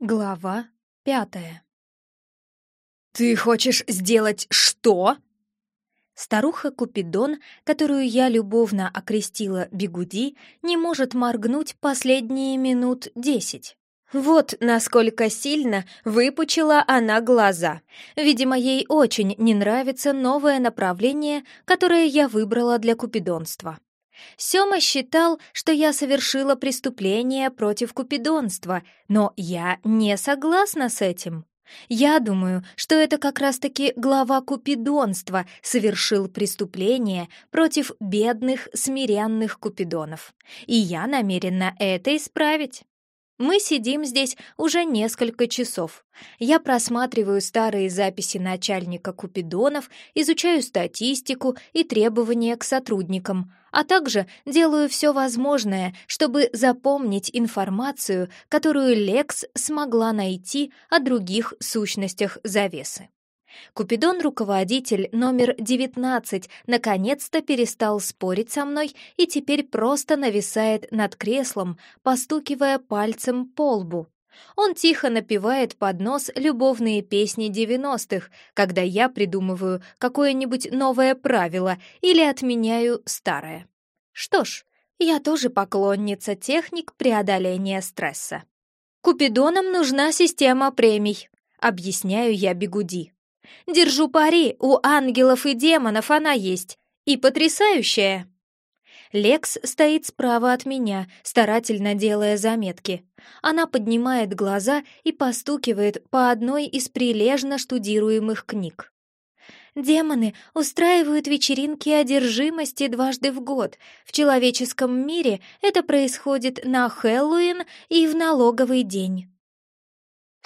Глава пятая «Ты хочешь сделать что?» Старуха Купидон, которую я любовно окрестила Бигуди, не может моргнуть последние минут десять. Вот насколько сильно выпучила она глаза. Видимо, ей очень не нравится новое направление, которое я выбрала для купидонства. Сёма считал, что я совершила преступление против купидонства, но я не согласна с этим. Я думаю, что это как раз-таки глава купидонства совершил преступление против бедных, смиренных купидонов. И я намерена это исправить. Мы сидим здесь уже несколько часов. Я просматриваю старые записи начальника Купидонов, изучаю статистику и требования к сотрудникам, а также делаю все возможное, чтобы запомнить информацию, которую Лекс смогла найти о других сущностях завесы. Купидон-руководитель номер 19 наконец-то перестал спорить со мной и теперь просто нависает над креслом, постукивая пальцем по лбу. Он тихо напевает под нос любовные песни 90-х, когда я придумываю какое-нибудь новое правило или отменяю старое. Что ж, я тоже поклонница техник преодоления стресса. Купидонам нужна система премий, объясняю я Бегуди. Держу пари, у ангелов и демонов она есть. И потрясающая. Лекс стоит справа от меня, старательно делая заметки. Она поднимает глаза и постукивает по одной из прилежно штудируемых книг. Демоны устраивают вечеринки одержимости дважды в год. В человеческом мире это происходит на Хэллоуин и в налоговый день.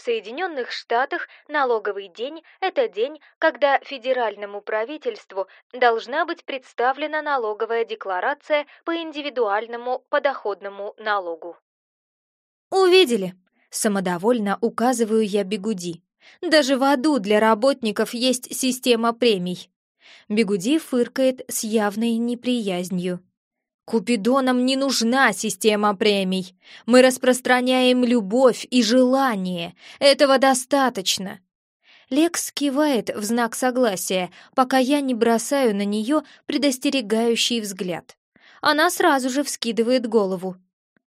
В Соединенных Штатах налоговый день – это день, когда федеральному правительству должна быть представлена налоговая декларация по индивидуальному подоходному налогу. «Увидели!» – самодовольно указываю я Бегуди. «Даже в аду для работников есть система премий». Бегуди фыркает с явной неприязнью. Купидонам не нужна система премий. Мы распространяем любовь и желание. Этого достаточно. Лекс кивает в знак согласия, пока я не бросаю на нее предостерегающий взгляд. Она сразу же вскидывает голову.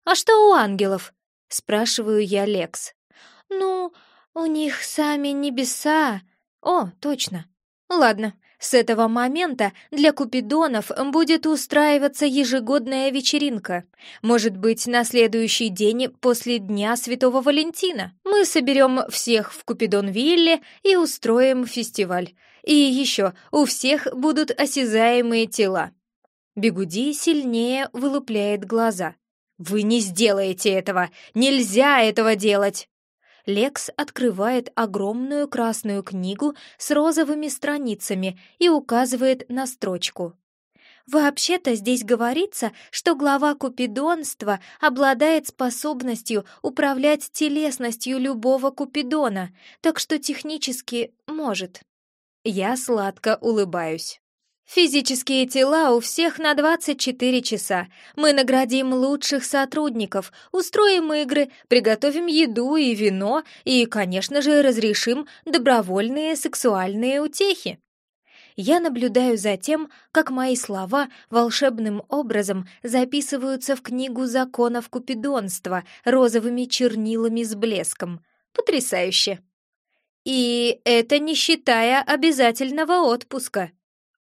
«А что у ангелов?» — спрашиваю я Лекс. «Ну, у них сами небеса». «О, точно. Ладно, с этого момента для купидонов будет устраиваться ежегодная вечеринка. Может быть, на следующий день после Дня Святого Валентина. Мы соберем всех в Купидон-Вилле и устроим фестиваль. И еще, у всех будут осязаемые тела. Бегуди сильнее вылупляет глаза. «Вы не сделаете этого! Нельзя этого делать!» Лекс открывает огромную красную книгу с розовыми страницами и указывает на строчку. Вообще-то здесь говорится, что глава купидонства обладает способностью управлять телесностью любого купидона, так что технически может. Я сладко улыбаюсь. Физические тела у всех на 24 часа. Мы наградим лучших сотрудников, устроим игры, приготовим еду и вино и, конечно же, разрешим добровольные сексуальные утехи. Я наблюдаю за тем, как мои слова волшебным образом записываются в книгу законов купидонства розовыми чернилами с блеском. Потрясающе! И это не считая обязательного отпуска.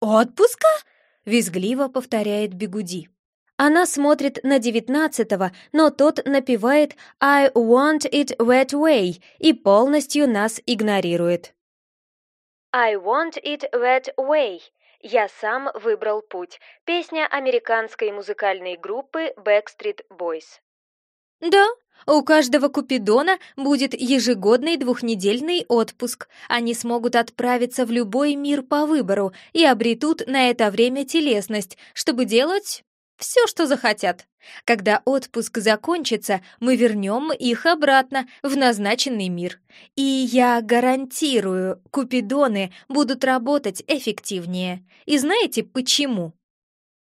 «Отпуска?» — визгливо повторяет Бегуди. Она смотрит на девятнадцатого, но тот напевает «I want it that way» и полностью нас игнорирует. «I want it that way» «Я сам выбрал путь» — песня американской музыкальной группы Backstreet Boys. «Да, у каждого Купидона будет ежегодный двухнедельный отпуск. Они смогут отправиться в любой мир по выбору и обретут на это время телесность, чтобы делать все, что захотят. Когда отпуск закончится, мы вернем их обратно в назначенный мир. И я гарантирую, Купидоны будут работать эффективнее. И знаете почему?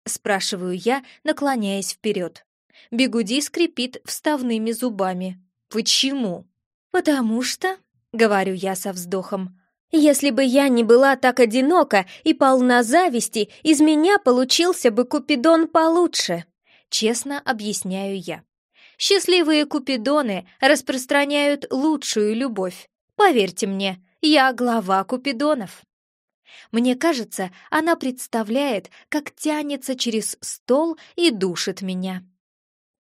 Спрашиваю я, наклоняясь вперед. Бегуди скрипит вставными зубами. «Почему?» «Потому что», — говорю я со вздохом, «если бы я не была так одинока и полна зависти, из меня получился бы Купидон получше», — честно объясняю я. «Счастливые Купидоны распространяют лучшую любовь. Поверьте мне, я глава Купидонов». Мне кажется, она представляет, как тянется через стол и душит меня.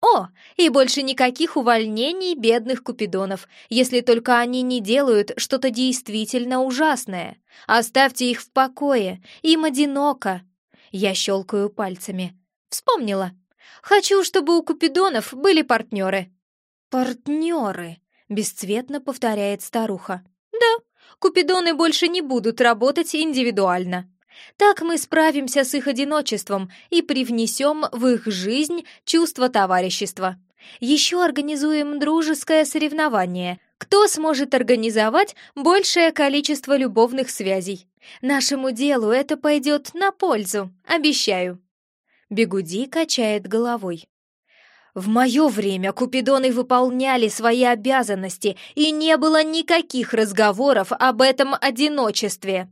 О, и больше никаких увольнений бедных купидонов, если только они не делают что-то действительно ужасное. Оставьте их в покое, им одиноко. Я щелкаю пальцами. Вспомнила. Хочу, чтобы у купидонов были партнеры. Партнеры, бесцветно повторяет старуха. Да, купидоны больше не будут работать индивидуально. Так мы справимся с их одиночеством и привнесем в их жизнь чувство товарищества. Еще организуем дружеское соревнование. Кто сможет организовать большее количество любовных связей? Нашему делу это пойдет на пользу, обещаю. Бегуди качает головой. В мое время купидоны выполняли свои обязанности, и не было никаких разговоров об этом одиночестве.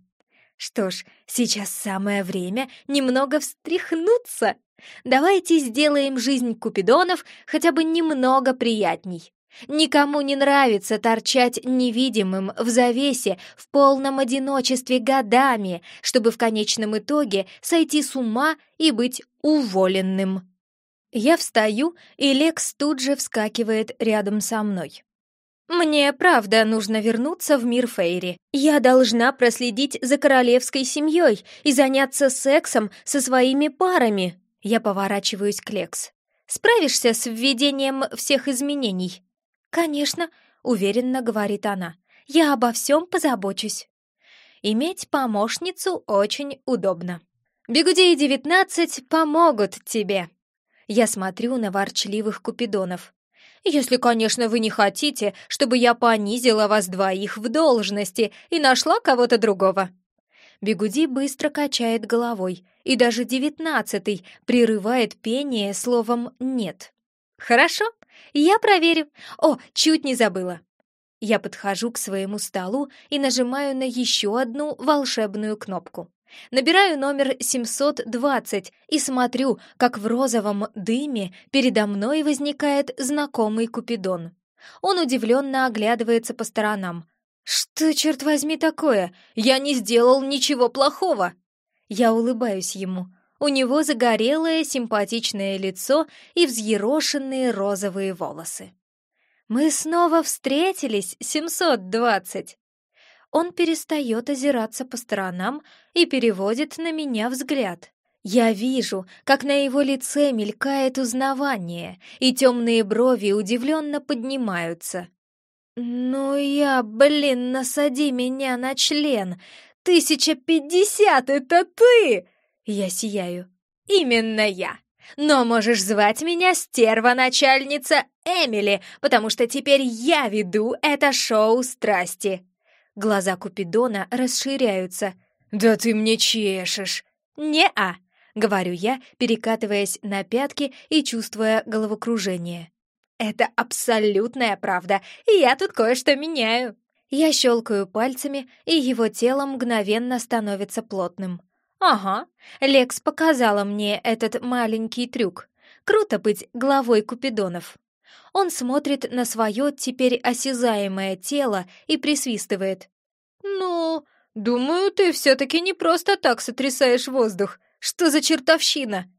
Что ж, сейчас самое время немного встряхнуться. Давайте сделаем жизнь купидонов хотя бы немного приятней. Никому не нравится торчать невидимым в завесе в полном одиночестве годами, чтобы в конечном итоге сойти с ума и быть уволенным. Я встаю, и Лекс тут же вскакивает рядом со мной. «Мне, правда, нужно вернуться в мир Фейри. Я должна проследить за королевской семьей и заняться сексом со своими парами». Я поворачиваюсь к Лекс. «Справишься с введением всех изменений?» «Конечно», — уверенно говорит она. «Я обо всем позабочусь». Иметь помощницу очень удобно. «Бегудеи-19 помогут тебе». Я смотрю на ворчливых купидонов. Если, конечно, вы не хотите, чтобы я понизила вас двоих в должности и нашла кого-то другого». Бегуди быстро качает головой, и даже девятнадцатый прерывает пение словом «нет». «Хорошо, я проверю. О, чуть не забыла». Я подхожу к своему столу и нажимаю на еще одну волшебную кнопку. Набираю номер 720 и смотрю, как в розовом дыме передо мной возникает знакомый Купидон. Он удивленно оглядывается по сторонам. «Что, черт возьми, такое? Я не сделал ничего плохого!» Я улыбаюсь ему. У него загорелое симпатичное лицо и взъерошенные розовые волосы. «Мы снова встретились, 720!» Он перестает озираться по сторонам и переводит на меня взгляд. Я вижу, как на его лице мелькает узнавание, и темные брови удивленно поднимаются. «Ну я, блин, насади меня на член! Тысяча пятьдесят — это ты!» Я сияю. «Именно я!» Но можешь звать меня стерва-начальница Эмили, потому что теперь я веду это шоу страсти. Глаза Купидона расширяются. «Да ты мне чешешь!» «Не-а!» — говорю я, перекатываясь на пятки и чувствуя головокружение. «Это абсолютная правда, и я тут кое-что меняю!» Я щелкаю пальцами, и его тело мгновенно становится плотным. «Ага, Лекс показала мне этот маленький трюк. Круто быть главой Купидонов!» Он смотрит на свое теперь осязаемое тело и присвистывает. «Ну, думаю, ты все-таки не просто так сотрясаешь воздух. Что за чертовщина?»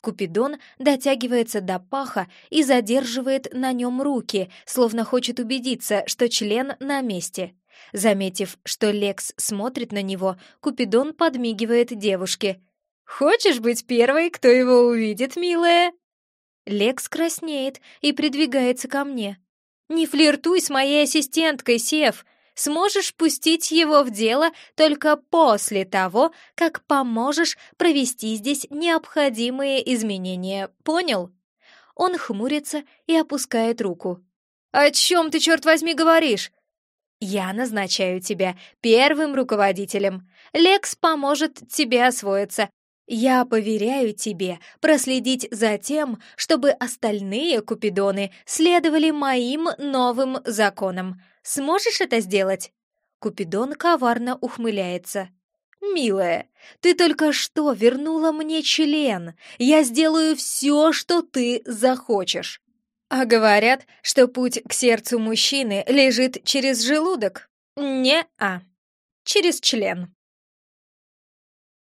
Купидон дотягивается до паха и задерживает на нем руки, словно хочет убедиться, что член на месте. Заметив, что Лекс смотрит на него, Купидон подмигивает девушке. «Хочешь быть первой, кто его увидит, милая?» Лекс краснеет и придвигается ко мне. «Не флиртуй с моей ассистенткой, Сев. Сможешь пустить его в дело только после того, как поможешь провести здесь необходимые изменения. Понял?» Он хмурится и опускает руку. «О чем ты, черт возьми, говоришь?» «Я назначаю тебя первым руководителем. Лекс поможет тебе освоиться, Я поверяю тебе проследить за тем, чтобы остальные купидоны следовали моим новым законам. Сможешь это сделать?» Купидон коварно ухмыляется. «Милая, ты только что вернула мне член. Я сделаю все, что ты захочешь». А говорят, что путь к сердцу мужчины лежит через желудок. Не-а. Через член.